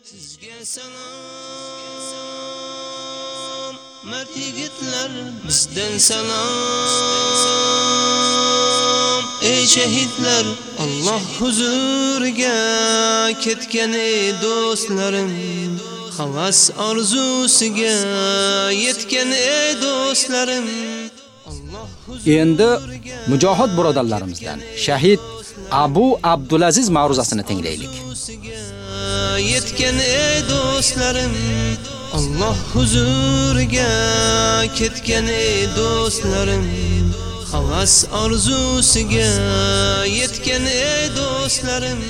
Sizga salom, mard yigitlar, bizdan salom. Ey shahidlar, Alloh huzuriga ketgan ey do'stlarim, havas orzusiga yetgan ey do'stlarim. Endi mujohid birodarlarimizdan shahid Abu Abdulaziz ma'ruzasini tinglaylik. Yetgan ey do'stlarim. Alloh huzuriga ketgan ey do'stlarim. Havas orzusiga yetgan ey do'stlarim.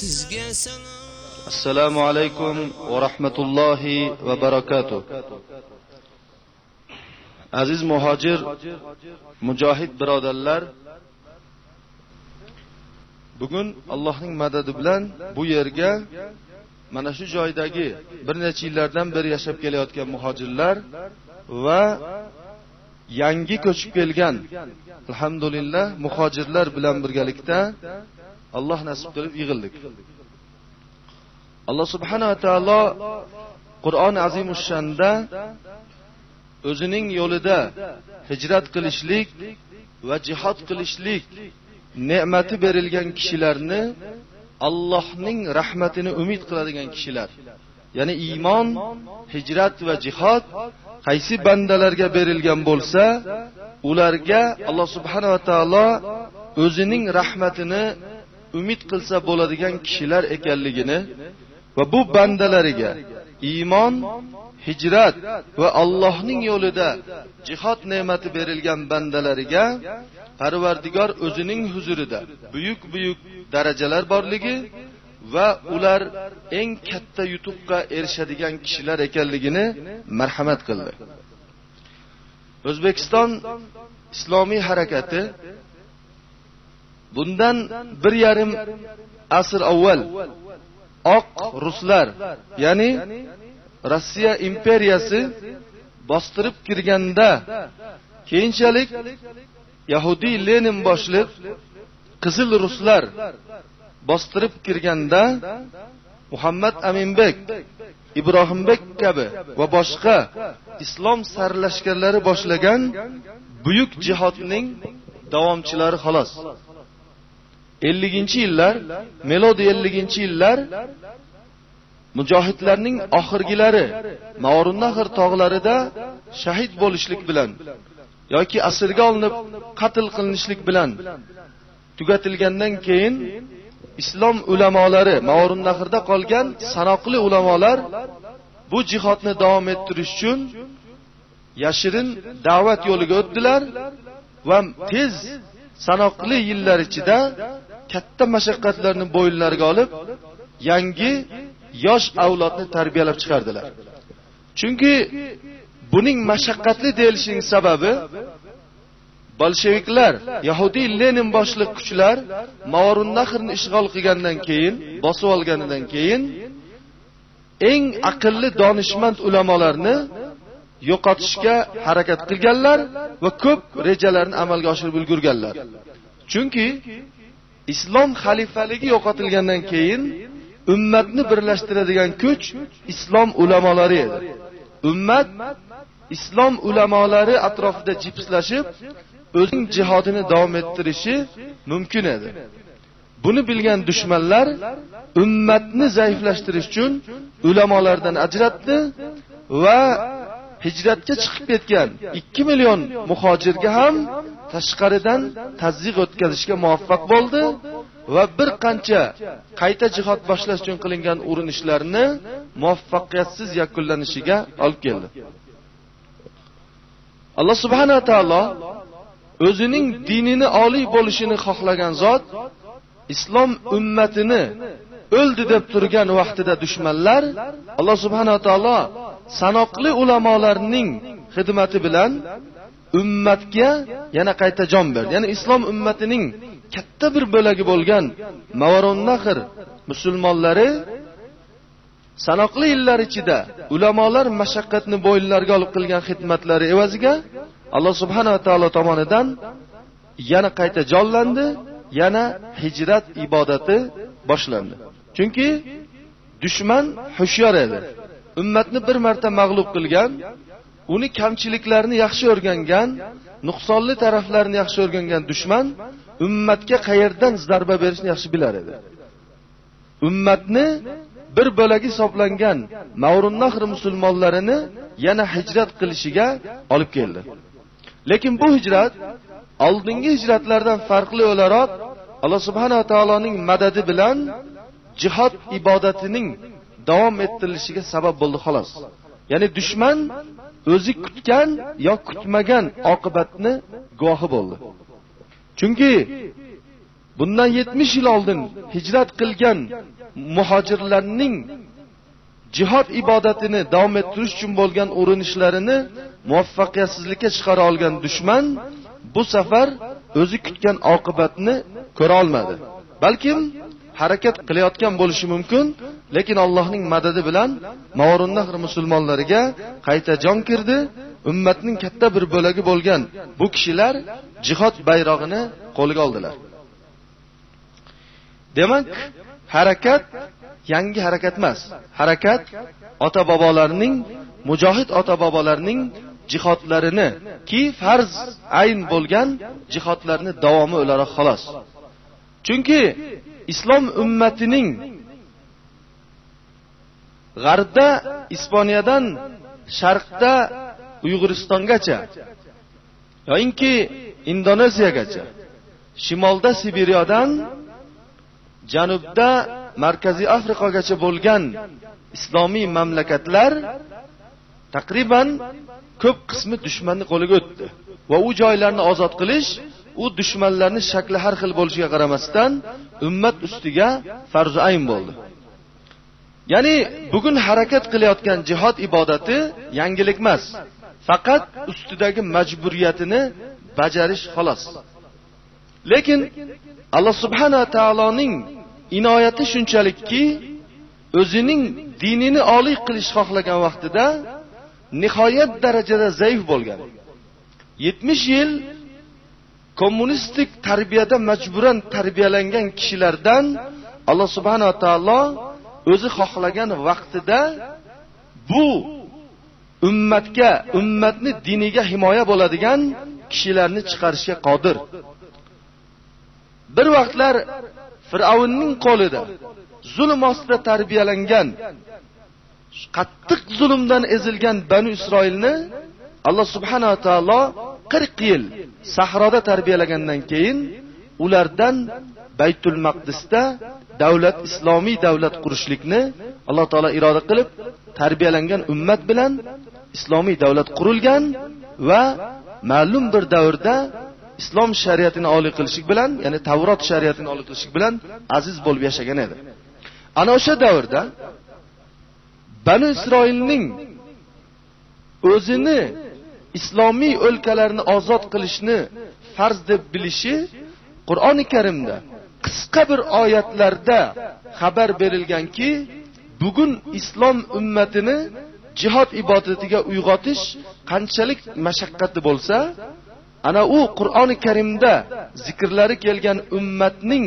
Sizga salom assalomu alaykum va rahmatullohi va barakatuh. Aziz muhojir mujohid birodarlar bugun allohning madadi bilan bu yerga mana shu joydagi bir necha yillardan beri yashab kelayotgan muhojirlar va yangi ko'chib kelgan alhamdulillah muhojirlar bilan birgalikda alloh nasib qilib yig'ildik. Alloh subhanava taolo qur'oni azimushanda o'zining yo'lida hijrat qilishlik va jihod qilishlik ne'mati berilgan kishilarni Allohning rahmatini umid qiladigan kishilar. Ya'ni iymon hijrat va jihod qaysi bandalarga berilgan bo'lsa ularga alloh subhanava taolo o'zining rahmatini umid qilsa bo'ladigan kishilar ekanligini va bu bandalariga iymon hijrat va Allohning yo'lida jihod ne'mati berilgan bandalariga Parvardigor o'zining huzurida buyuk buyuk darajalar borligi va ular eng katta yutuqqa erishadigan kishilar ekanligini marhamat qildi. O'zbekiston islomiy harakati bundan bir yarim asr avval oq ruslar, ya'ni Rossiya imperiyasi bostirib kirganda keyinchalik Yahudiy Lenin boshliq qizil ruslar bostirib kirganda Muhammad Aminbek, Ibrohimbek kabi va boshqa islom sarlashkarlari boshlagan buyuk jihodning davomchilari xolos. 50-yillar, melodi 50-yillar mujohidlarning oxirgilari Mavrunnahr tog'larida shahid bo'lishlik bilan yoki asirga olinib qatl qilinishlik bilan tugatilgandan keyin islom ulamolari Mavrunnahrda qolgan sanoqli ulamolar bu jihodni davom ettirish uchun yashirin da'vat yo'liga o'tdilar va tez sanoqli yillar ichida katta mashaqqatlarni bo'yinlariga olib yangi yosh avlodni tarbiyalab chiqardilar. Chunki buning mashaqqatli deyilishining sababi bolsheviklar, Yahudiy Lenin boshliq kuchlar maorunnahrni ishg'ol qilgandan keyin, bosib olganidan keyin eng aqlli donishmand ulamolarni yo'qotishga harakat qilganlar va ko'p rejalarni amalga oshirib ulgurganlar. Chunki islom xalifaligi yo'qotilgandan keyin ummatni birlashtiradigan kuch islom ulamolari edi. Ummat islom ulamolari atrofida jipslashib, o'zining jihodini davom ettirishi mumkin edi. Buni bilgan dushmanlar ummatni zaiflashtirish uchun ulamolardan ajratdi va hijratga chiqib ketgan 2 million muhojirga ham tashqaridan tazyiq o'tkazishga muvaffaq bo'ldi va bir qancha qayta jihod boshlash uchun qilingan urinishlarni muvaffaqiyatsiz yakunlanishiga olib keldi. Alloh subhanahu va taolo o'zining dinini oliy bo'lishini xohlagan zot islom ummatini o'ldi deb turgan vaqtida dushmanlar Alloh subhanahu va taolo sanoqli ulamolarning xizmati bilan ummatga yana qayta jon berdi. Ya'ni islom ummatining katta bir bo'lagi bo'lgan mavaronnahr musulmonlari sanoqli yillar ichida ulamolar mashaqqatni bo'yinlariga olib qilgan xizmatlari evaziga Alloh subhanahu va taolo tomonidan yana qayta jonlandi, yana hijrat ibodati boshlandi. Chunki dushman hushyor edi ummatni bir marta mag'lub qilgan uni kamchiliklarini yaxshi o'rgangan nuqsonli taraflarini yaxshi o'rgangan dushman ummatga qayerdan zarba berishni yaxshi bilar edi ummatni bir bo'lagi hisoblangan mavrunnahr musulmonlarini yana hijrat qilishiga olib keldi. Lekin bu hijrat oldingi hijratlardan farqli o'laroq alloh subhanava taoloning madadi bilan jihod ibodatining davom ettirilishiga sabab bo'ldi xolos. Ya'ni dushman o'zi kutgan yo kutmagan oqibatni guvohi bo'ldi. Chunki bundan yetmish yil oldin hijrat qilgan muhojirlarning jihod ibodatini davom ettirish uchun bo'lgan urinishlarini muvaffaqiyatsizlikka chiqara olgan dushman bu safar o'zi kutgan oqibatni ko'ra olmadi. Balkim harakat qilayotgan bo'lishi mumkin lekin allohning madadi bilan mavrunnahr musulmonlariga qayta jon kirdi. Ummatning katta bir bo'lagi bo'lgan bu kishilar jihod bayrog'ini qo'lga oldilar. Demak harakat yangi harakat emas. Harakat ota bobolarning mujohid ota bobolarning jihodlarini ki farz ayn bo'lgan jihodlarni davomi o'laroq xolos. Chunki islom ummatining g'arbda ispaniyadan sharqda uyg'uristongacha yoyinki indoneziyagacha shimolda sibiriyadan janubda markaziy afrikagacha bo'lgan islomiy mamlakatlar taqriban ko'p qismi dushmanni qo'liga o'tdi va u joylarni ozod qilish u dushmanlarni shakli har xil bo'lishiga qaramasdan ummat ustiga farzu ayn bo'ldi. Ya'ni bugun harakat qilayotgan jihod ibodati yangilik emas faqat ustidagi majburiyatini bajarish xolos. Lekin alloh subhanava taoloning inoyati shunchalikki o'zining dinini oliy qilish xohlagan vaqtida nihoyat darajada zaif bo'lgan. Yetmish yil kommunistik tarbiyada majburan tarbiyalangan kishilardan alloh subhanava taolo o'zi xohlagan vaqtida bu ummatga ummatni diniga himoya bo'ladigan kishilarni chiqarishga qodir. Bir vaqtlar fir'avnning qo'lida zulm ostida tarbiyalangan qattiq zulmdan ezilgan banu isroilni alloh subhanava taolo qirq yil sahroda tarbiyalagandan keyin ulardan baytul maqdisda davlat islomiy davlat qurishlikni alloh taolo iroda qilib tarbiyalangan ummat bilan islomiy davlat qurilgan va ma'lum bir davrda islom shariatini oliy qilishlik bilan ya'ni tavrot shariatini oliy qilishlik bilan aziz bo'lib yashagan edi. Ana o'sha davrda banu isroilning o'zini islomiy o'lkalarni ozod qilishni farz deb bilishi qur'oni karimda qisqa bir oyatlarda xabar berilganki bugun islom ummatini jihod ibodatiga uyg'otish qanchalik mashaqqatli bo'lsa ana u qur'oni karimda zikrlari kelgan ummatning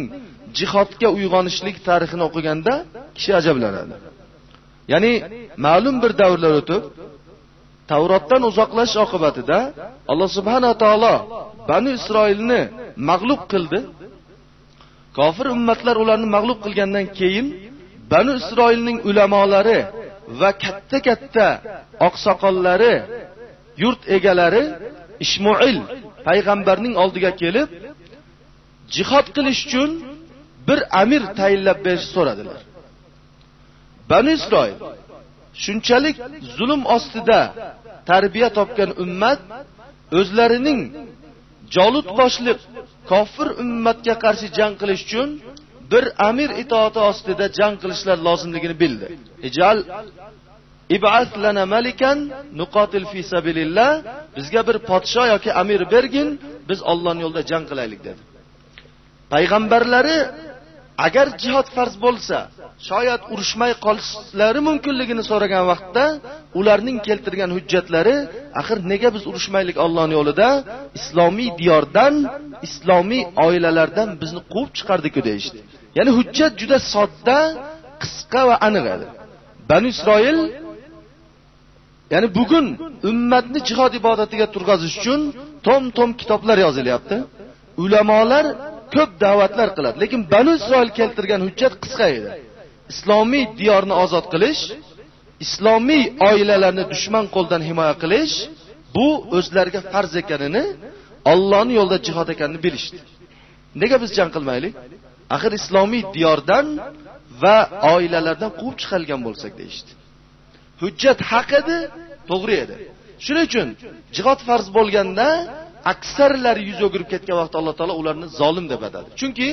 jihodga uyg'onishlik tarixini o'qiganda kishi ajablanadi. Ya'ni ma'lum bir davrlar o'tib tavrotdan uzoqlashish oqibatida alloh subhanaa taolo banu isroilni mag'lub qildi. Kofir ummatlar ularni mag'lub qilgandan keyin banu isroilning ulamolari va katta katta oqsoqollari yurt egalari ishmoil payg'ambarning oldiga kelib jihod qilish uchun bir amir tayinlab berish so'radilar. Banu isroil shunchalik zulm ostida tarbiya topgan ummat o'zlarining jolut boshliq kofir ummatga qarshi jang qilish uchun bir amir itoati ostida jang qilishlar lozimligini bildi. Ijal ib'at lana malikan nuqatil fi sabilillah. Bizga bir podsho yoki amir bergin biz Allohning yo'lida jang qilaylik dedi. Payg'ambarlari agar jihod farz bo'lsa shoyat urushmay qolishlari mumkinligini so'ragan vaqtda ularning keltirgan hujjatlari axir nega biz urushmaylik Allohning yo'lida? Islomiy diyordan islomiy oilalardan bizni quvib chiqardiku deyishdi. Ya'ni hujjat juda sodda qisqa va aniq edi. Banu isroil ya'ni bugun ummatni jihod ibodatiga turg'azish uchun tom tom kitoblar yozilyapti. Ulamolar ko'p da'vatlar qiladi. Lekin banu isroil keltirgan hujjat qisqa edi. Islomiy diyorni ozod qilish islomiy oilalarni dushman qo'ldan himoya qilish bu o'zlariga farz ekanini ollohni yo'lida jihod ekanini bilishdi. Nega biz jang qilmaylik? Axir islomiy diyordan va oilalardan quvib chiqarilgan bo'lsak deyishdi. Hujjat haq edi to'g'ri edi. Shuning uchun jihod farz bo'lganda aksarlari yuz o'girib ketgan vaqtda alloh taolo ularni zolim deb atadi. Chunki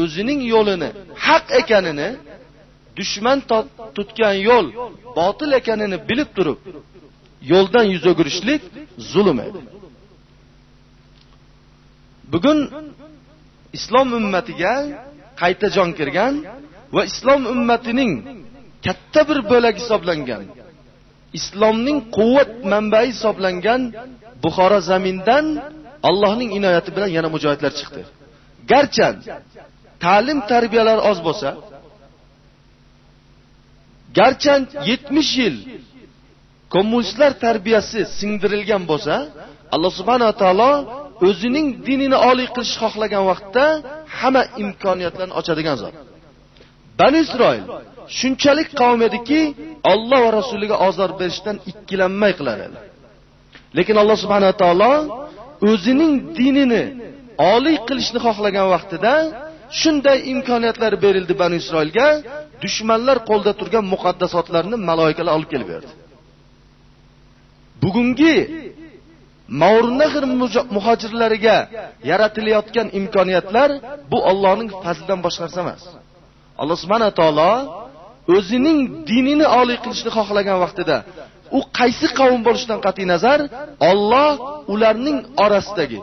o'zining yo'lini haq ekanini dushman tutgan yo'l botil ekanini bilib turib yo'ldan yuz o'girishlik zulm edi. Bugun islom ummatiga qayta jon kirgan va islom ummatining katta bir bo'lagi hisoblangan islomning quvvat manbai hisoblangan buxoro zamindan allohning inoyati bilan yana mujohidlar chiqdi. Garchi ta'lim tarbiyalar oz bo'lsa garchi yetmish yil kommunistlar tarbiyasi singdirilgan bo'lsa alloh subhanava taolo o'zining dinini oliy qilish xohlagan vaqtda hamma imkoniyatlarni ochadigan zot. Bani isroil shunchalik qavm ediki olloh va rasuliga ozor berishdan ikkilanmay qilar edi lekin alloh subhana taolo o'zining dinini oliy qilishni xohlagan vaqtida shunday imkoniyatlar berildi bani isroilga dushmanlar qo'lda turgan muqaddasotlarni maloikalar olib kelib berdi bugungi Mavrnahr muhojirlariga yaratilayotgan imkoniyatlar bu Allohning fazlidan boshqa narsa emas. Alloh subhanahu taolo o'zining dinini oliy qilishni xohlagan vaqtida u qaysi qavm bo'lishidan qat'iy nazar Alloh ularning orasidagi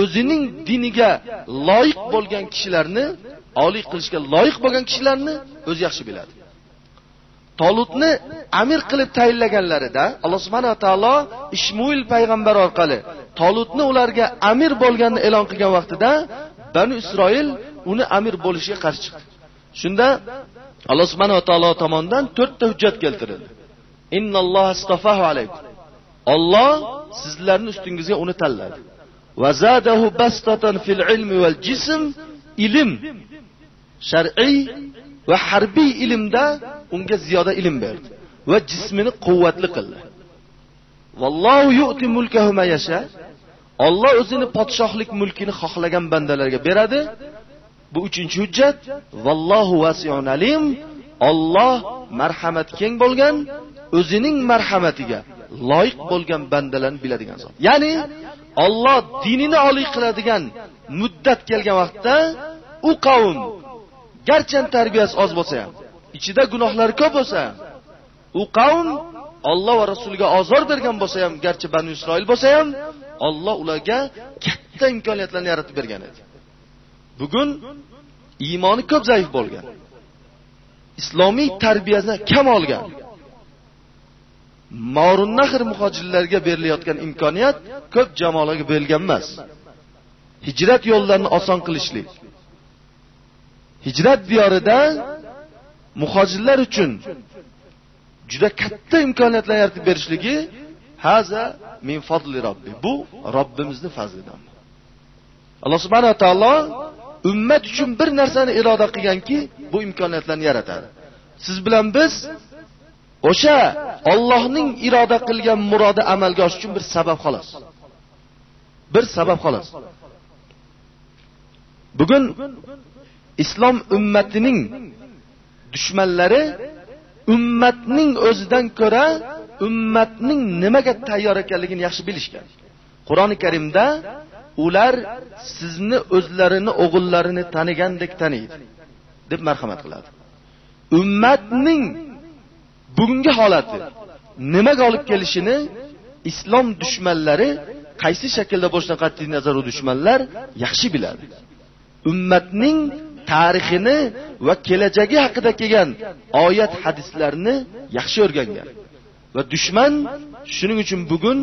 o'zining diniga loyiq bo'lgan kishilarni oliy qilishga loyiq bo'lgan kishilarni o'zi yaxshi biladi. Tolutni amir qilib tayinlaganlarida Alloh subhanahu taolo Ishmuil payg'ambar orqali Tolutni ularga amir bo'lganini e'lon qilgan vaqtida banu Isroil uni amir bo'lishiga qarshi chiqdi. Shunda Alloh subhanava taolo tomonidan to'rtta hujjat keltirildi. Innalloh astafahu alaykum. Alloh sizlarning ustingizga uni tanladi. Va bastatan fil ilmi wal jism ilm shar'iy va harbiy ilmda unga ziyoda ilm berdi va jismini quvvatli qildi. Vallohu yu'ti mulkahu ma yasha. Alloh o'zini podshohlik mulkini xohlagan bandalarga beradi. Bu uchinchi hujjat. Vallohu vasi'un alim. Alloh marhamat keng bo'lgan, o'zining marhamatiga loyiq bo'lgan bandalarni biladigan zot. Ya'ni Alloh dinini oliy qiladigan muddat kelgan vaqtda u qavm garchi tarbiyasi oz bo'lsa ham, ichida gunohlari ko'p bo'lsa ham, u qavm Alloh va rasuliga ozor bergan bo'lsa ham, garchi banu Isroil bo'lsa ham, Alloh ularga katta imkoniyatlarni yaratib bergan edi. Bugun iymoni ko'p zaif bo'lgan. Islomiy tarbiyasini kam olgan. Morunnahr muhojirlarga berilayotgan imkoniyat ko'p jamoalarga berilgan emas. Hijrat yo'llarini oson qilishlik. Hijrat diyorida muhojirlar uchun juda katta imkoniyatlar yaratib berishligi haza min fadli robbi. Bu Robbimizning fazlidan. Alloh subhanahu va taolo ummat uchun bir narsani iroda qilganki, bu imkoniyatlarni yaratadi. Siz bilan biz o'sha Allohning iroda qilgan murodi amalga oshish uchun bir sabab xolos. Bir sabab xolos. Bugun islom ummatining dushmanlari ummatning o'zidan ko'ra ummatning nimaga tayyor ekanligini yaxshi bilishgan. Qur'oni Karimda ular sizni o'zlarini o'g'illarini tanigandek taniydi deb marhamat qiladi. Ummatning bugungi holati nimaga olib kelishini islom dushmanlari qaysi shaklda bo'lishidan qat'iy nazar u dushmanlar yaxshi biladi. Ummatning tarixini va kelajagi haqida kelgan oyat hadislarni yaxshi o'rgangan. Va dushman shuning uchun bugun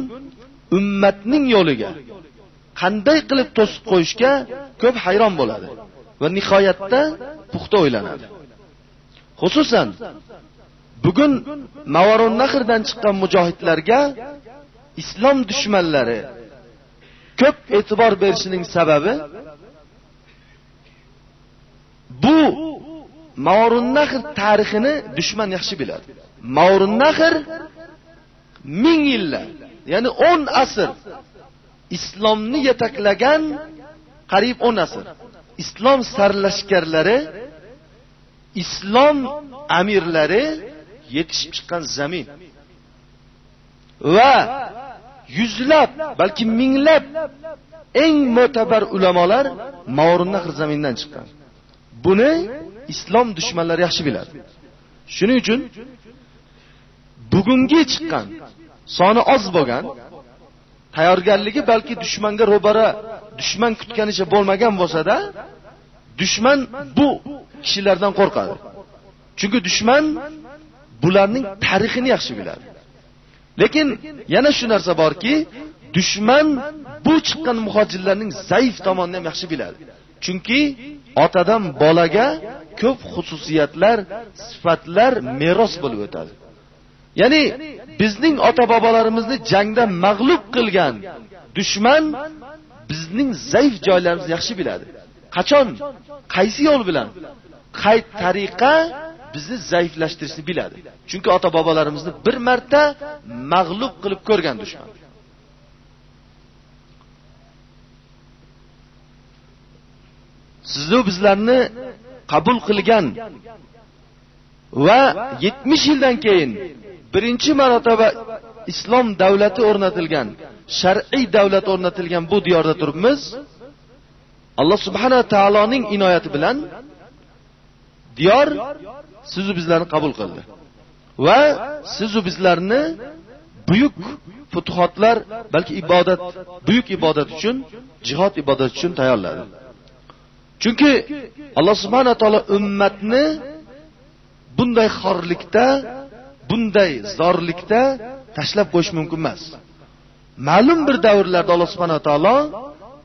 ummatning yo'liga qanday qilib to'sib qo'yishga ko'p hayron bo'ladi va nihoyatda puxta o'ylanadi. xususan bugun mavarun nahrdan chiqqan mujohidlarga islom dushmanlari ko'p e'tibor berishining sababi bu mavrunnahr tarixini dushman yaxshi biladi mavrunnahr ming yillar ya'ni o'n asr islomni yetaklagan qariyb o'n asr. Islom sarlashkarlari islom amirlari yetishib chiqqan zamin. Va yuzlab balki minglab eng mo'tabar ulamolar Mavrunnahr zamindan chiqqan. Buni islom dushmanlari yaxshi biladi. Shuning uchun bugungi chiqqan soni oz bo'lgan tayyorgarligi balki dushmanga ro'bara dushman kutganicha bo'lmagan bo'lsa-da, dushman bu kishilardan qo'rqadi. Chunki dushman bularning tarixini yaxshi biladi. Lekin yana shu narsa borki, dushman bu chiqqan muhojirlarning zaif tomonini ham yaxshi biladi. Chunki otadan bolaga ko'p xususiyatlar, sifatlar meros bo'lib o'tadi. Ya'ni bizning ota-bobolarimizni jangda mag'lub qilgan dushman bizning zaif joylarimizni yaxshi biladi. Qachon, qaysi yo'l bilan, qay tariqa bizni zaiflashtirishni biladi. Chunki ota-bobolarimizni bir marta mag'lub qilib ko'rgan dushman. Sizni bizlarni qabul qilgan va 70 yildan keyin birinchi marotaba islom davlati o'rnatilgan shar'iy davlat o'rnatilgan bu diyorda turibmiz. Alloh subhanahu taoloning inoyati bilan diyor sizu bizlarni qabul qildi va sizu bizlarni buyuk futuhotlar balki ibodat buyuk ibodat uchun jihod ibodat uchun tayyorladi. Chunki alloh subhanahu taolo ummatni bunday xorlikda bunday zorlikda tashlab qo'yish mumkin emas. Ma'lum bir davrlarda alloh subhanahu taolo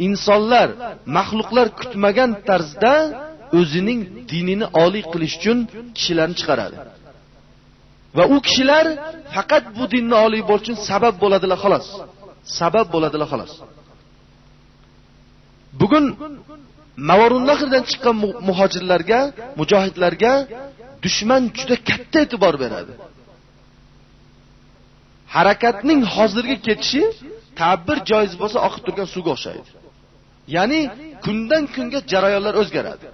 insonlar maxluqlar kutmagan tarzda o'zining dinini oliy qilish uchun kishilarni chiqaradi. Va u kishilar faqat bu dinni oliy bo'lish uchun sabab bo'ladilar xolos. Sabab bo'ladilar xolos. Bugun Mavarunnahrdan chiqqan muhojirlarga, mujohidlarga dushman juda katta e'tibor beradi. Harakatning hozirgi ketishi ta'bir joiz bo'lsa oqib turgan suvga o'xshaydi. Ya'ni kundan kunga jarayonlar o'zgaradi.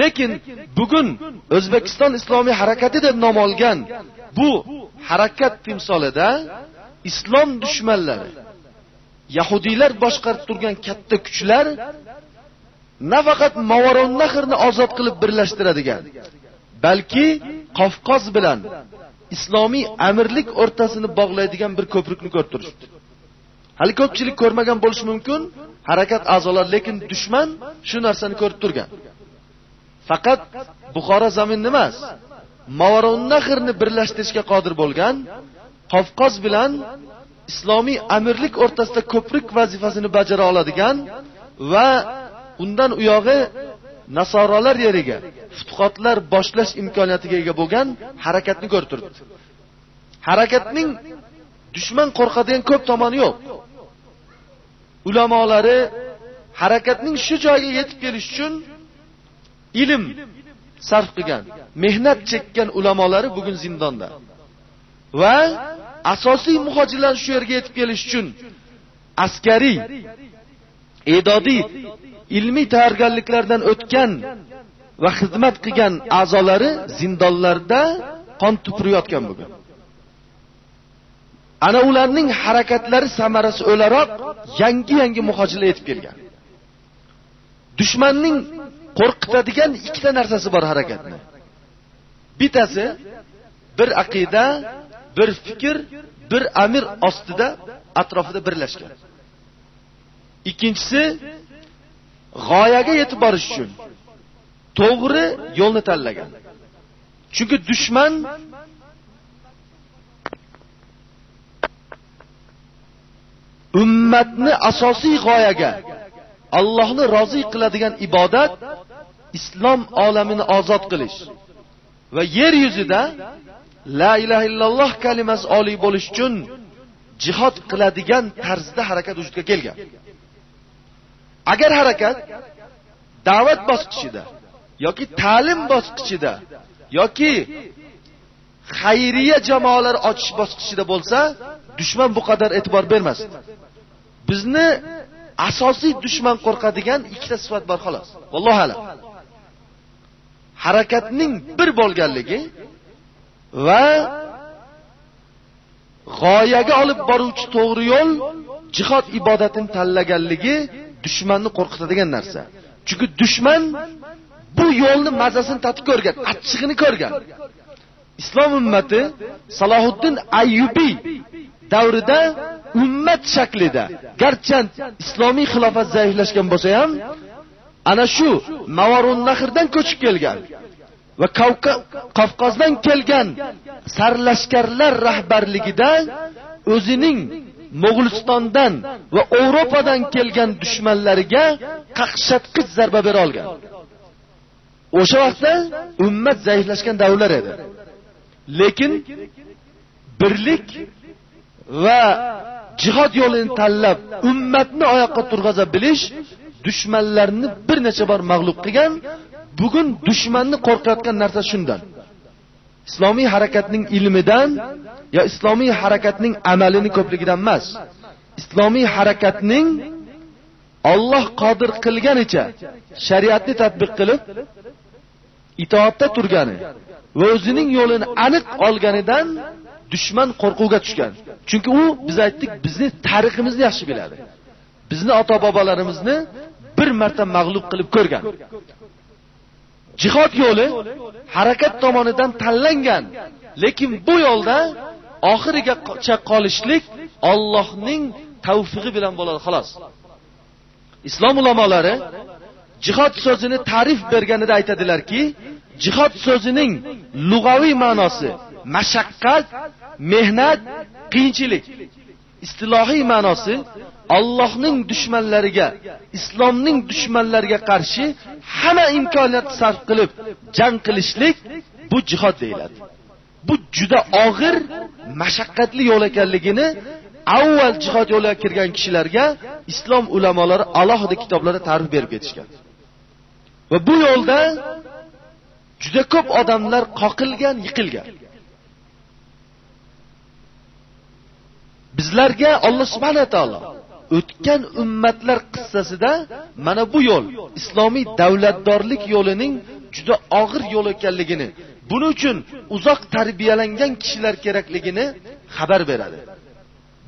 Lekin bugun O'zbekiston Islomiy harakati deb nom olgan bu harakat timsolida islom dushmanlari, yahudiylar boshqarib turgan katta kuchlar nafaqat movaronnahrni ozod qilib birlashtiradigan, balki Qafqoz bilan islomiy amirlik o'rtasini bog'laydigan bir ko'prikni ko'rib turishibdi Hali ko'pchilik ko'rmagan bo'lishi mumkin, harakat a'zolari, lekin dushman shu narsani ko'rib turgan. Faqat Buxoro zaminni emas, Mavaronnahrni birlashtirishga qodir bo'lgan Qafqoz bilan islomiy amirlik o'rtasida ko'prik vazifasini bajara oladigan va undan u yog'i nasorolar yeriga futuhotlar boshlash imkoniyatiga ega bo'lgan harakatni ko'rib turibdi harakatning dushman qo'rqadigan ko'p tomoni yo'q. Ulamolari harakatning shu joyga yetib kelish uchun ilm sarf qilgan mehnat chekkan ulamolari bugun zindonda. Va asosiy muhojirlar shu yerga yetib kelish uchun askariy e'dodiy ilmiy tayyorgarliklardan o'tgan va xizmat qilgan a'zolari zindonlarda qon tupurayotgan bugun. Ana ularning harakatlari samarasi o'laroq yangi yangi muhojirlar yetib kelgan. Dushmanning qo'rqitadigan ikkita narsasi bor harakatni. Bittasi bir aqida bir fikr bir amir ostida atrofida birlashgan. Ikkinchisi g'oyaga yetib borish uchun. To'g'ri yo'lni tanlagan. Chunki dushman ummatni asosiy g'oyaga Allohni rozi qiladigan ibodat islom olamini ozod qilish va yer yuzida la ilaha illalloh kalimasi oliy bo'lish uchun jihod qiladigan tarzda harakat vujudga kelgan. Agar harakat da'vat bosqichida yoki ta'lim bosqichida yoki xayriya jamoalar ochish bosqichida bo'lsa dushman bu qadar e'tibor bermasdi bizni asosiy dushman qo'rqadigan ikkita sifat bor xolos. Vallohu alam. Harakatning bir bo'lganligi va g'oyaga olib boruvchi to'g'ri yo'l jihod ibodatini tanlaganligi dushmanni qo'rqitadigan narsa. Chunki dushman bu yo'lni mazasini tatib ko'rgan achchig'ini ko'rgan. Islom ummati salohiddin ayyubiy davrida ummat shaklida garchi islomiy xilofat zaiflashgan bo'lsa ham ana shu mavarun nahrdan ko'chib kelgan va qafqozdan kelgan sarlashkarlar rahbarligida o'zining mo'g'ulistondan va Yevropadan kelgan dushmanlariga qaqshatqich zarba bera olgan. O'sha vaqtda ummat zaiflashgan davrlar edi. Lekin birlik va jihod yo'lini tanlab ummatni oyoqqa turg'aza bilish dushmanlarni bir necha bor mag'lub qilgan bugun dushmanni qo'rqayotgan narsa shundan islomiy harakatning ilmidan yo islomiy harakatning amalini ko'pligidan emas islomiy harakatning Alloh qodir qilganicha shariatni tatbiq qilib itoatda turgani va o'zining yo'lini aniq olganidan dushman qo'rquvga tushgan. Chunki u biz aytdik, bizni tariximizni yaxshi biladi. Bizni ota bobolarimizni bir marta mag'lub qilib ko'rgan. Jihod yo'li harakat tomonidan tanlangan, lekin bu yo'lda oxiriga qolishlik Allohning tavfiqi bilan bo'ladi xolos. Islom ulamolari jihod so'zini ta'rif berganida aytadilarki, jihod so'zining lug'aviy ma'nosi mashaqqat, mehnat, qiyinchilik. Istilohiy ma'nosi Allohning dushmanlariga, islomning dushmanlariga qarshi hamma imkoniyat sarf qilib jang qilishlik bu jihod deyiladi. Bu juda og'ir, mashaqqatli yo'l ekanligini avval jihod yo'liga kirgan kishilarga islom ulamolari alohida kitoblarda ta'rif berib ketishgan. Va bu yo'lda juda ko'p odamlar qoqilgan, yiqilgan. bizlarga Alloh subhanahu va taolo o'tgan ummatlar qissasida mana bu yo'l islomiy davlatdorlik yo'lining juda og'ir yo'l ekanligini, buning uchun uzoq tarbiyalangan kishilar kerakligini xabar beradi.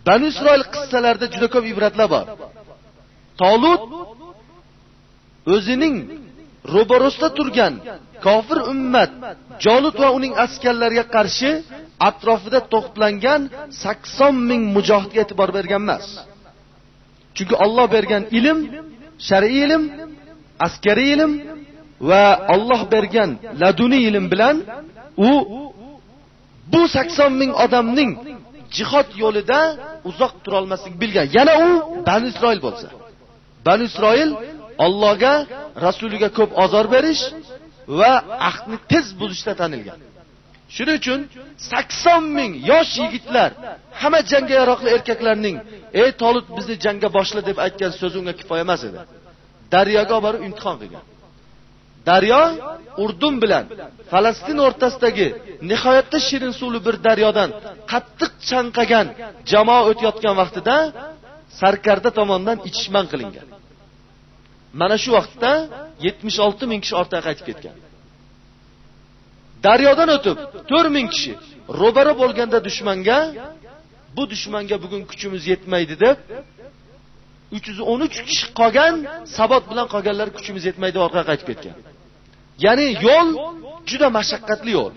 Bani Isroil qissalarida juda ko'p ibratlar bor. Tolut o'zining ro'barosida turgan kofir ummat Jolut va uning askarlariga qarshi atrofida to'plangan 80 ming mujohidga e'tibor bergan emas. Chunki Alloh bergan ilm, shar'iy ilm, askariy ilm va Alloh bergan laduniy ilm bilan u bu 80 ming odamning jihod yo'lida uzoq turolmasligini bilgan. Yana u Bani Isroil bo'lsa. Bani Isroil Allohga, rasuliga ko'p ozor berish va ahdni tez buzishda tanilgan. Shuning uchun 80 ming yosh yigitlar, hamma jangga yaroqli erkaklarning, "Ey Tolut bizni jangga boshla" deb aytgan so'zi unga kifoya emas edi. Daryoga borib imtihon qilgan. Daryo Urdun bilan Falastin o'rtasidagi nihoyatda shirin suvli bir daryodan qattiq chanqagan jamoa o'tayotgan vaqtida sarkarda tomonidan ichishman qilingan. Mana shu vaqtda 76 ming kishi ortga qaytib ketgan. Daryodan o'tib 4000 kishi ro'bara bo'lganda dushmanga bu dushmanga bugun kuchimiz yetmaydi deb 313 kishi qolgan sabot bilan qolganlar kuchimiz yetmaydi orqaga qaytib ketgan. Ya'ni yo'l juda mashaqqatli yo'l.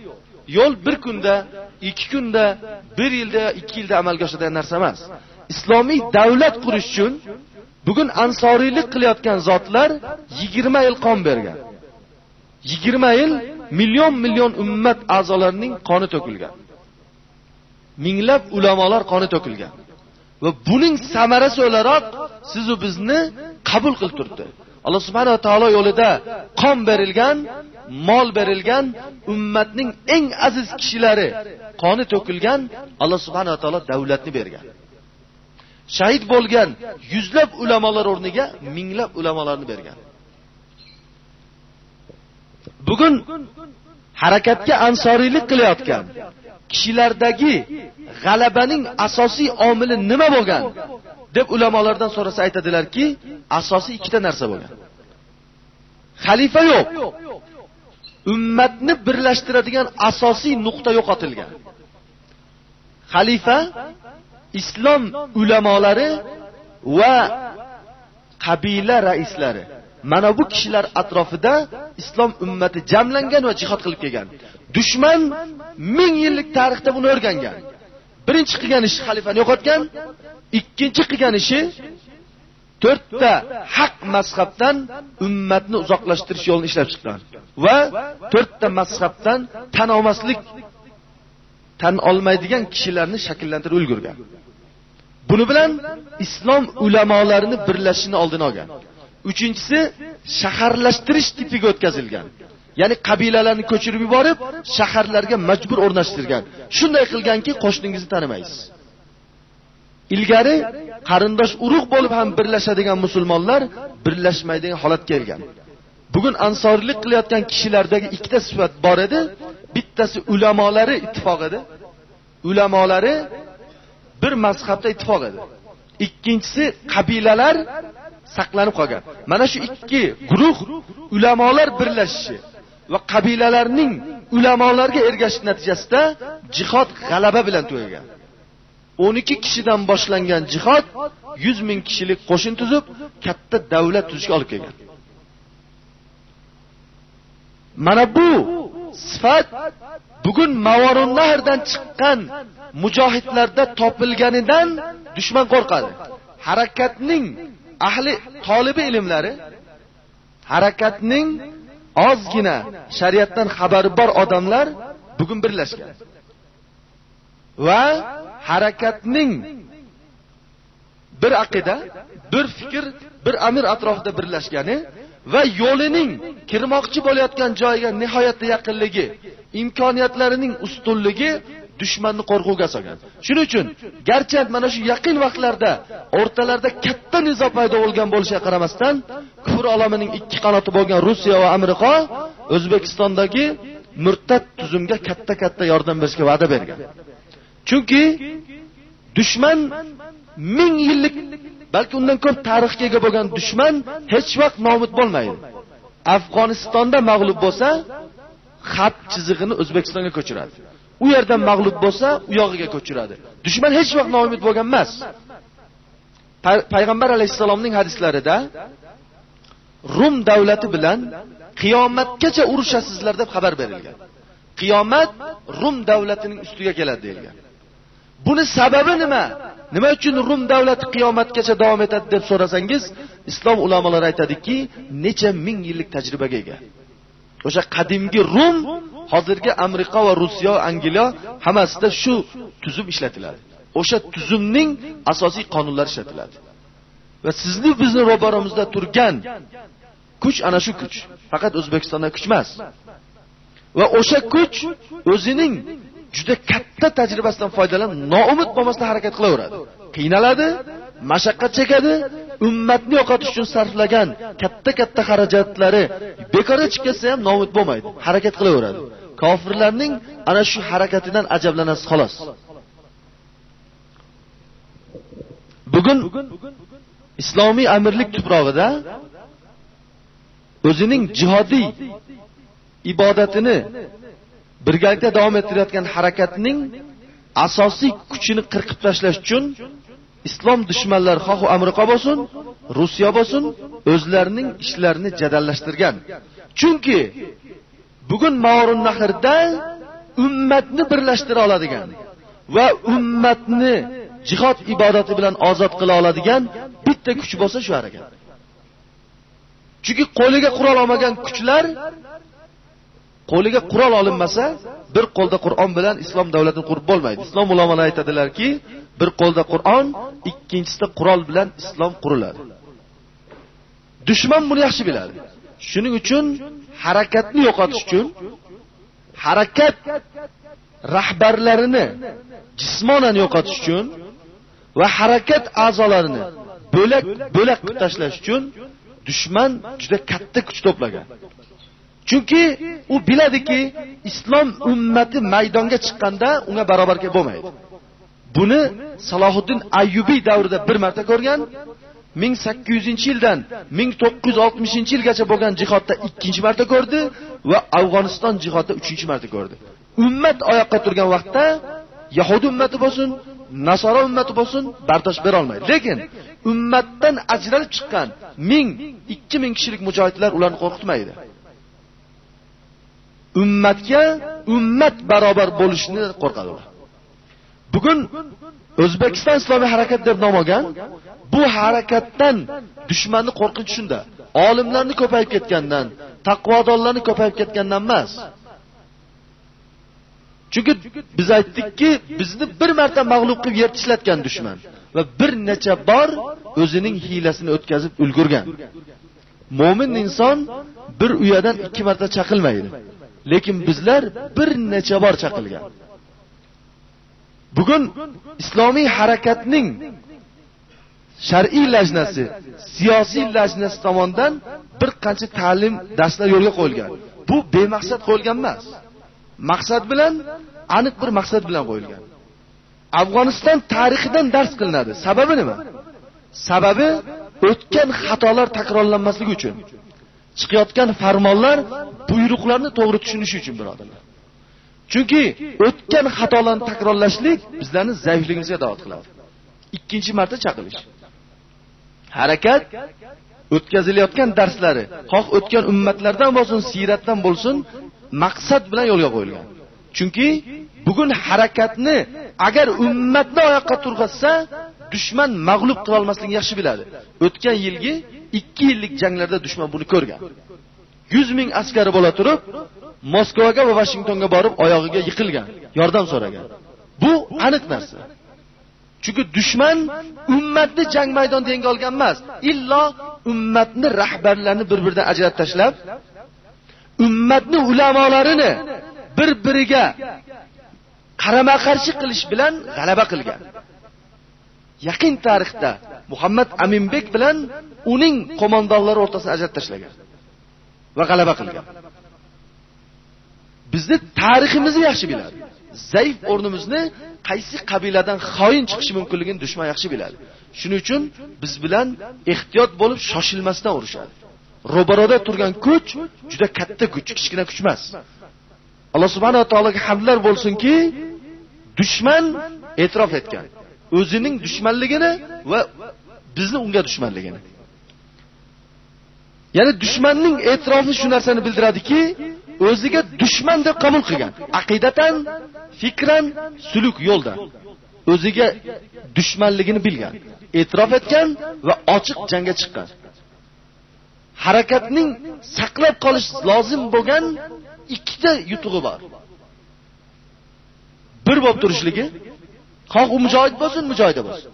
Yo'l bir kunda, ikki kunda, bir yilda, ikki yilda amalga oshadigan narsa emas. Islomiy davlat qurish uchun bugun ansoriylik qilayotgan zotlar 20 yil qon bergan. 20 yil million million ummat a'zolarining qoni to'kilgan. Minglab ulamolar qoni to'kilgan. Va buning samarasi o'laroq siz bizni qabul qilib turibdi. Alloh subhanahu va taolo yo'lida qon berilgan mol berilgan ummatning eng aziz kishilari qoni to'kilgan alloh subhanava taolo davlatni bergan shahid bo'lgan yuzlab ulamolar o'rniga minglab ulamolarni bergan bugun harakatga ansoriylik qilayotgan kishilardagi g'alabaning asosiy omili nima bo'lgan deb ulamolardan so'rasa aytadilarki asosiy ikkita narsa bo'lgan. Xalifa yo'q ummatni birlashtiradigan asosiy nuqta yo'qotilgan xalifa islom ulamolari va qabila raislari. Mana bu kishilar atrofida islom ummati jamlangan va jihod qilib kelgan. Dushman ming yillik tarixda buni o'rgangan. Birinchi qilgan ishi xalifani yo'qotgan ikkinchi qilgan ishi to'rtta haq mazhabdan ummatni uzoqlashtirish yo'lini ishlab chiqqan va to'rtta mazhabdan tan olmaslik tan olmaydigan kishilarni shakllantirib ulgurgan. Buni bilan islom ulamolarini birlashishini oldini olgan. Uchinchisi shaharlashtirish tipiga o'tkazilgan. Ya'ni qabilalarni ko'chirib yuborib shaharlarga majbur o'rnashtirgan. Shunday qilganki qo'shningizni tanimaysiz. Ilgari qarindosh urug' bo'lib ham birlashadigan musulmonlar birlashmaydigan holat kelgan. Bugun ansorlik qilayotgan kishilardagi ikkita sifat bor edi bittasi ulamolari ittifoq edi. Ulamolari bir mazhabda ittifoq edi. Ikkinchisi qabilalar saqlanib qolgan. Mana shu ikki guruh ulamolar birlashishi va qabilalarning ulamolarga ergashish natijasida jihod g'alaba bilan tugagan o'n ikki kishidan boshlangan jihod yuz ming kishilik qo'shin tuzib katta davlat tuzishga olib kelgan. Mana bu sifat bugun mavorun nahrdan chiqqan mujohidlarda topilganidan dushman qo'rqadi. Harakatning ahli tolibi ilmlari harakatning ozgina shariatdan xabari bor odamlar bugun birlashgan. Va harakatning bir aqida bir fikr bir amir atrofida birlashgani va yo'lining kirmoqchi bo'layotgan joyiga nihoyatda yaqinligi imkoniyatlarining ustunligi dushmanni qo'rquvga solgan. Shuning uchun garchi mana shu yaqin vaqtlarda o'rtalarida katta nizo paydo bo'lgan bo'lishiga qaramasdan kufr olamining ikki qanoti bo'lgan rossiya va amerika o'zbekistondagi murtad tuzumga katta katta yordam berishga va'da bergan. Chunki dushman ming yillik balki undan ko'p tarixga ega bo'lgan dushman hech vaqt nomut bo'lmaydi. Afg'onistonda mag'lub bo'lsa xat chizig'ini o'zbekistonga ko'chiradi. U yerdan mag'lub bo'lsa u yog'iga ko'chiradi. Dushman hech vaqt noumid bo'lgan emas. Payg'ambar alayhissalomning hadislarida rum davlati bilan qiyomatgacha urushasizlar deb xabar berilgan. Qiyomat rum davlatining ustiga keladi deyilgan. Buni sababi nima? Nima uchun rum davlati qiyomatgacha davom etadi deb so'rasangiz islom ulamolari aytadiki necha ming yillik tajribaga ega. O'sha qadimgi rum hozirgi amerika va rossiya angliya hammasida shu tuzum ishlatiladi. O'sha tuzumning asosiy qonunlari ishlatiladi. Va sizni bizni ro'baramizda turgan kuch ana shu kuch faqat o'zbekistonda kuch emas. Va o'sha kuch o'zining juda katta tajribasidan foydalanib noumid bo'lmasdan harakat qilaveradi. Qiynaladi mashaqqat chekadi ummatni yo'qotish uchun sarflagan katta katta xarajatlari bekorga chiqib ketsa ham nomud bo'lmaydi harakat qilaveradi. Kofirlarning ana shu harakatidan ajablanasiz xolos. Bugun islomiy amirlik tuprog'ida o'zining jihodiy ibodatini birgalikda davom ettirayotgan harakatning asosiy kuchini qirqib tashlash uchun islom dushmanlari xohu amerika bo'lsin rossiya bo'lsin o'zlarining ishlarini jadallashtirgan. Chunki bugun maorun nahrda ummatni birlashtira oladigan va ummatni jihod ibodati bilan ozod qila oladigan bitta kuch bo'lsa shu harakat. Chunki qo'liga qurol olmagan kuchlar qo'liga qurol olinmasa bir qo'lda qur'on bilan islom davlatini qurib bo'lmaydi. Islom ulamolari aytadilarki bir qo'lda qur'on ikkinchisida qurol bilan islom quriladi. Dushman buni yaxshi biladi. Shuning uchun harakatni yo'qotish uchun harakat rahbarlarini jismonan yo'qotish uchun va harakat a'zolarini bo'lak bo'lak qilib tashlash uchun dushman juda katta kuch to'plagan. Chunki u biladiki islom ummati maydonga chiqqanda unga barobar bo'lmaydi. Buni salohiddin ayyubiy davrida bir marta ko'rgan ming sakkiz yuzinchi yildan ming to'qqiz yuz oltmishinchi yilgacha bo'lgan jihodda ikkinchi marta ko'rdi va afg'oniston jihodda uchinchi marta ko'rdi. Ummat oyoqqa turgan vaqtda yahudiy ummati bo'lsin nasoro ummati bo'lsin bardosh berolmaydi. Lekin ummatdan ajralib chiqqan ming ikki ming kishilik mujohidlar ularni qo'rqitmaydi. Ummatga ummat barobar bo'lishni qo'rqadi ular bugun o'zbekiston islomiy harakat deb nom olgan bu harakatdan dushmanni qo'rqinchi shunda. Olimlarni ko'payib ketgandan taqvodorlarni ko'payib ketgandan emas. Chunki biz aytdikki bizni bir marta mag'lub qilib yer tishlatgan dushman va bir necha bor o'zining hiylasini o'tkazib ulgurgan. Mo'min inson bir uyadan ikki marta chaqilmaydi lekin bizlar bir necha bor chaqilgan. Bugun islomiy harakatning shar'iy lajnasi siyosiy lajnasi tomonidan bir qancha ta'lim darslar yo'lga qo'yilgan. Bu bemaqsad qo'yilgan emas. Maqsad bilan aniq bir maqsad bilan qo'yilgan. Afg'oniston tarixidan dars qilinadi. Sababi nima? Sababi o'tgan xatolar takrorlanmasligi uchun chiqayotgan farmonlar buyruqlarni to'g'ri tushunishi uchun birodarlar. Chunki o'tgan xatolarni takrorlashlik bizlarni zaifligimizga da'vat qiladi. Ikkinchi marta chaqirish. Harakat o'tkazilayotgan darslari xoh o'tgan ummatlardan bo'lsin siyratdan bo'lsin maqsad bilan yo'lga qo'yilgan. Chunki bugun harakatni agar ummatni oyoqqa turg'azsa dushman mag'lub qilolmasligini yaxshi biladi. O'tgan yilgi ikki yillik janglarda dushman buni ko'rgan. Yuz ming askari bo'la turib moskvaga va vashingtonga borib oyog'iga yiqilgan yordam so'ragan. Bu aniq narsa. Chunki dushman ummatni jang maydonida yenga olgan emas illo ummatni rahbarlarini bir biridan ajratib tashlab ummatni ulamolarini bir biriga qarama qarshi qilish bilan g'alaba qilgan. Yaqin tarixda muhammad aminbek bilan uning qo'mondonlari o'rtasini ajratib tashlagan va g'alaba qilgan. Bizni tariximizni yaxshi biladi. Zaif o'rnimizni qaysi qabiladan xoin chiqishi mumkinligini dushman yaxshi biladi. Shuning uchun biz bilan ehtiyot bo'lib shoshilmasdan urushadi. Ro'baroda turgan kuch juda katta kuch kichkina kuch emas. Alloh subhanava taologa hamdlar bo'lsinki dushman e'tirof etgan. O'zining dushmanligini va bizni unga dushmanligini. Ya'ni dushmanning e'tirofi shu narsani bildiradiki o'ziga dushman deb qabul qilgan. Aqidatan fikran suluk yo'lda. O'ziga dushmanligini bilgan e'tirof etgan va ochiq jangga chiqqan. Harakatning saqlab qolish lozim bo'lgan ikkita yutug'i bor. Bir bo'lib turishligi xoh u mujohid bo'lsin mujohida bo'lsin.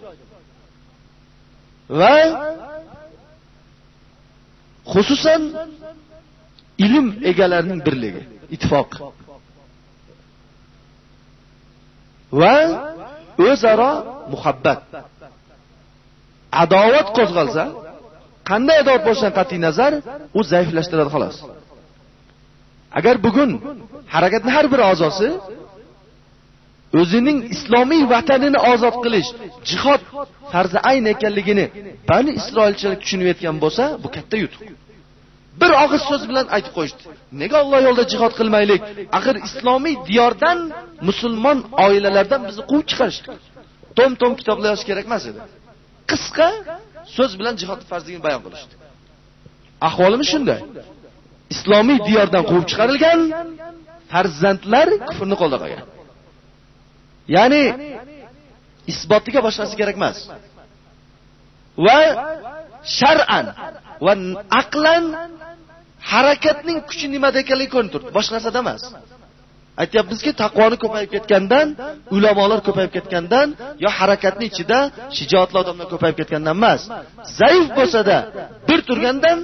Va xususan ilm egalarining birligi ittifoq. Va o'zaro muhabbat. Adovat qo'zg'alsa qanday adovat bo'lishidan qat'iy nazar u zaiflashtiradi xolos. Agar bugun harakatni har bir a'zosi o'zining islomiy vatanini ozod qilish jihod farzi ayn ekanligini bani isroilchilar tushunib yetgan bo'lsa bu katta yutuq. Bir og'iz so'z bilan aytib qo'yishdi. Nega olloh yo'lida jihod qilmaylik? Axir islomiy diyordan musulmon oilalardan bizni quvib chiqarishdi. Tom tom kitoblar yozish kerak emas edi. Qisqa so'z bilan jihod farzligini bayon qilishdi. Ahvolimiz shunday. Islomiy diyordan quvib chiqarilgan farzandlar kufrni qo'lda qolgan. Ya'ni isbotiga boshqasi kerak emas. Va shar'an va aqlan harakatning kuchi nimada ekanligi ko'rinib turibdi boshqa narsada emas. Aytyapmizki taqvoni ko'payib ketgandan ulamolar ko'payib ketgandan yo harakatni ichida shijoatli odamlar ko'payib ketgandan emas. Zaif bo'lsada bir turgandan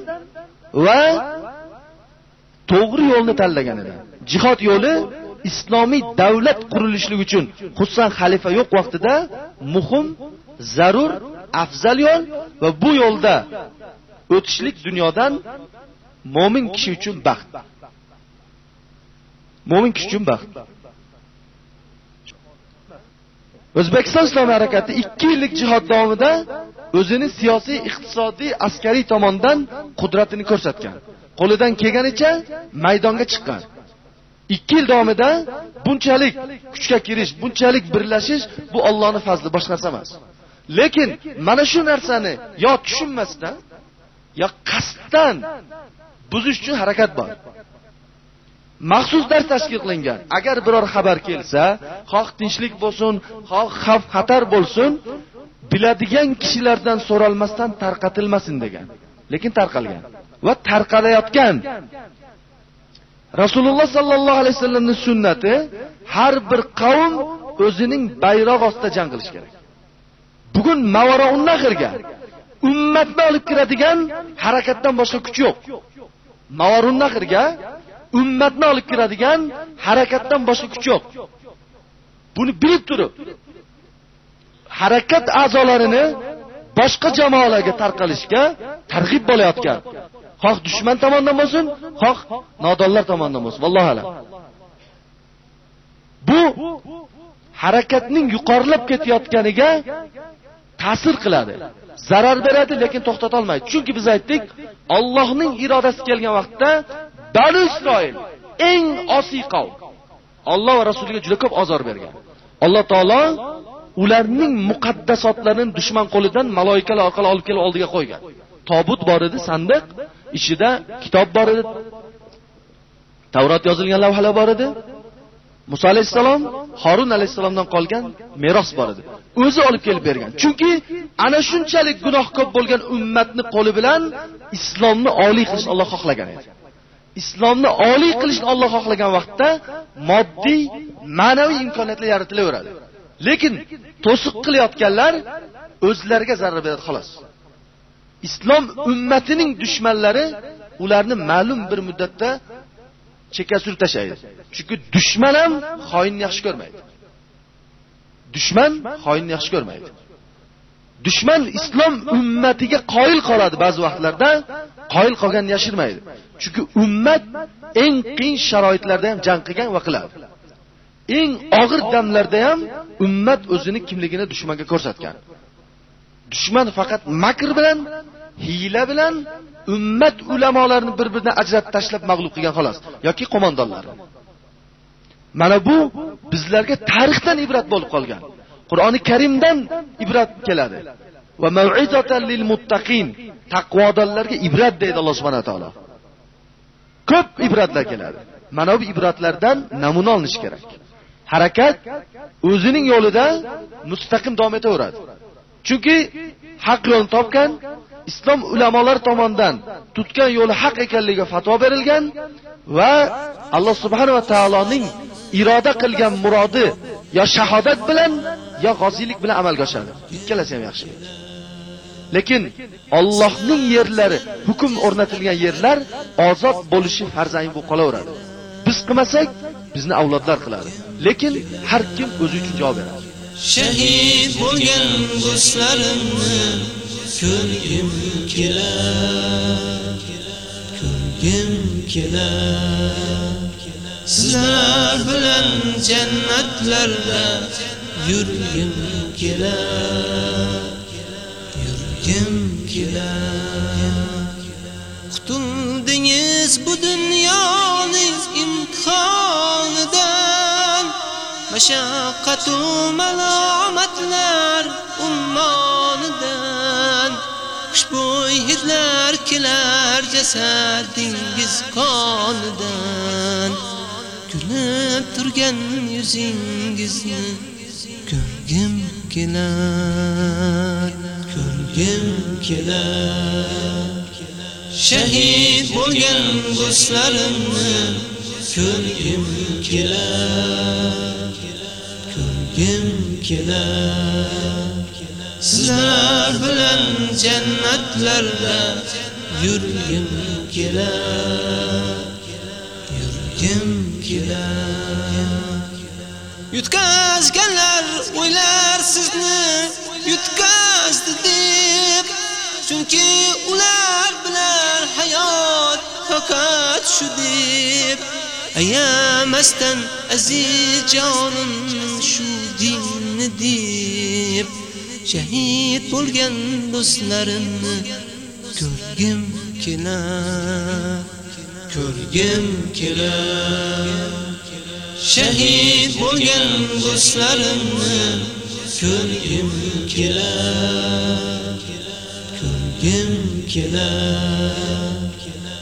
va to'g'ri yo'lni tanlaganidan jihod yo'li islomiy davlat qurilishligi uchun xususan xalifa yo'q vaqtida muhim zarur afzal yo'l va bu yo'lda o'tishlik dunyodan mo'min kishi uchun baxt. Mo'min kishi uchun baxt. O'zbekiston islom harakati ikki yillik jihod davomida o'zini siyosiy iqtisodiy askariy tomondan qudratini ko'rsatgan. Qo'lidan kelganicha maydonga chiqqan. Ikki yil davomida bunchalik kuchga kirish bunchalik birlashish bu ollohni fazli boshqa narsa emas. Lekin mana shu narsani yo tushunmasdan yo qasddan buzish uchun harakat bor. Maxsus dars tashkil qilingan. Agar biror xabar kelsa xoh tinchlik bo'lsin xoh xavf xatar bo'lsin biladigan kishilardan so'ralmasdan tarqatilmasin degan. Lekin tarqalgan va tarqalayotgan. Rasululloh sollallohu alayhi vasallamni sunnati har bir qavm o'zining bayrog'i ostida jang qilish kerak. Bugun mavarounnahrga ummatni olib kiradigan harakatdan boshqa kuch yo'q. Mavarunnahirga ummatni olib kiradigan harakatdan boshqa kuch yo'q. Buni bilib turib harakat a'zolarini boshqa jamoalarga tarqalishga targ'ib bo'layotgan xoh dushman tomonidan bo'lsin xoh nodonlar tomonidan bo'lsin. Vallohu alam. Bu harakatning yuqorilab ketayotganiga ta'sir qiladi. Zarar beradi lekin to'xtatolmaydi chunki biz aytdik Allohning irodasi kelgan vaqtda bani isroil eng osiy qavm. Alloh va rasuliga juda ko'p ozor bergan. Alloh taolo ularning muqaddasotlarini dushman qo'lidan maloikalar orqali olib kelib oldiga qo'ygan. Tobut bor edi sandiq ichida kitob bor edi tavrot yozilgan lavhalar bor edi. Muso alayhissalom horun alayhissalomdan qolgan meros bor edi. O'zi olib kelib bergan. Chunki ana shunchalik gunoh ko'p bo'lgan ummatni qo'li bilan islomni oliy qilishni olloh xohlagan edi. Islomni oliy qilishni olloh xohlagan vaqtda moddiy ma'naviy imkoniyatlar yaratilaveradi. Lekin to'siq qilayotganlar o'zlariga zarar beradi xolos. Islom ummatining dushmanlari ularni ma'lum bir muddatda chekka surib tashlaydi. Chunki dushman ham xoinni yaxshi ko'rmaydi. Dushman xoinni yaxshi ko'rmaydi. Dushman islom ummatiga qoyil qoladi ba'zi vaqtlarda qoyil qolganini yashirmaydi. Chunki ummat eng qiyin sharoitlarda ham jang qilgan va qiladi. Eng og'ir damlarda ham ummat o'zini kimligini dushmanga ko'rsatgan. Dushman faqat makr bilan hiyla bilan ummat ulamolarini bir biridan ajratib tashlab mag'lub qilgan xolos. Yoki qo'mondonlari mana bu bizlarga tarixdan ibrat bo'lib qolgan. Qur'oni karimdan ibrat keladi. Va lil muttaqin. Taqvodorlarga ibrat deydi alloh subhanahu taolo. Ko'p ibratlar keladi. Mana bu ibratlardan namuna olinish kerak. Harakat o'zining yo'lida mustaqim davom etaveradi. Chunki haq yo'lni topgan islom ulamolari tomonidan tutgan yo'li haq ekanligiga fatvo berilgan va alloh subhanahu va taoloning iroda qilgan murodi yo shahodat bilan yo g'oziylik bilan amalga oshadi. Ikkalasi ham yaxshi lekin Allohning yerlari hukm o'rnatilgan yerlar ozod bo'lishi farzangi bo'lib qolaveradi. Biz qilmasak bizni avlodlar qiladi. Lekin har kim o'zi uchun javob beradi. Shahid bo'lgan do'stlarimni ko'rgim kelar ko'rgim kelar. Sizlar bilan jannatlarda yurgim kelar yurgim kelar. Qutuldingiz bu dunyoning imtihonidan mashaqqatu malomatlar ummonidan. Xushbo'y hidlar kelar jasadingiz qonidan. Kulib turgan yuzingizni ko'rgim kelar ko'rgim kelar. Shahid bo'lgan do'stlarimni ko'rgim kelar. Kim kelar? Sizlar bilan jannatlarda yurgim kelar. Ko'rgim kelar. Yutqazganlar o'ylar sizni yutkazdi deb. Chunki ular bilan hayot faqat shu deb. Ayamasdan aziz jonim shu dinni deb shahid bo'lgan do'stlarimni ko'rgim kelar ko'rgim kelar shahid bo'lgan do'stlarimni ko'rgim kelar ko'rgim kelar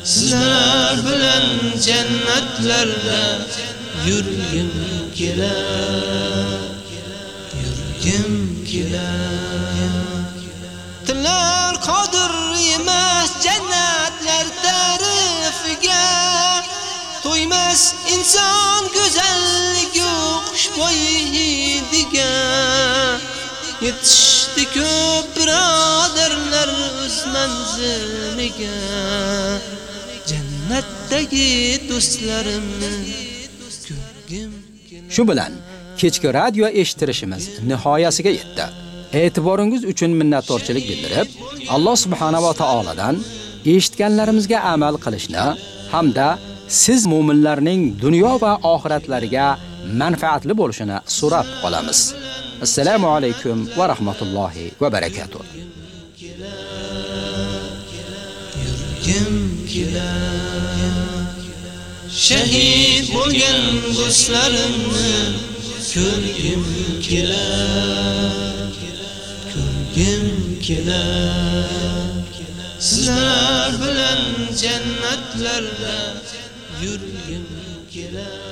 sizlar bilan jannatlarda yurgim kelar yurgim kelar. Tillar qodir emas jannatlar tarifiga. To'ymas inson go'zalligi xushbo'yligiga Yetishdi ko'p birodarlar o'z manziliga. Jannatdagi do'stlarimni ko'rgim Shu bilan kechki radio eshitirishimiz nihoyasiga yetdi. E'tiboringiz uchun minnatdorchilik bildirib, Alloh subhanahu va taoladan eshitganlarimizga amal qilishni hamda siz mu'minlarning dunyo va oxiratlariga manfaatli bo'lishini so'rab qolamiz. Assalomu alaykum va rahmatullohi va barakatuh. Kim kelar? Shahid bo'lgan do'stlarimni ko'rgim kelar? Ko'rgim kelar? Sizlar bilan jannatlarda yurgim kelar.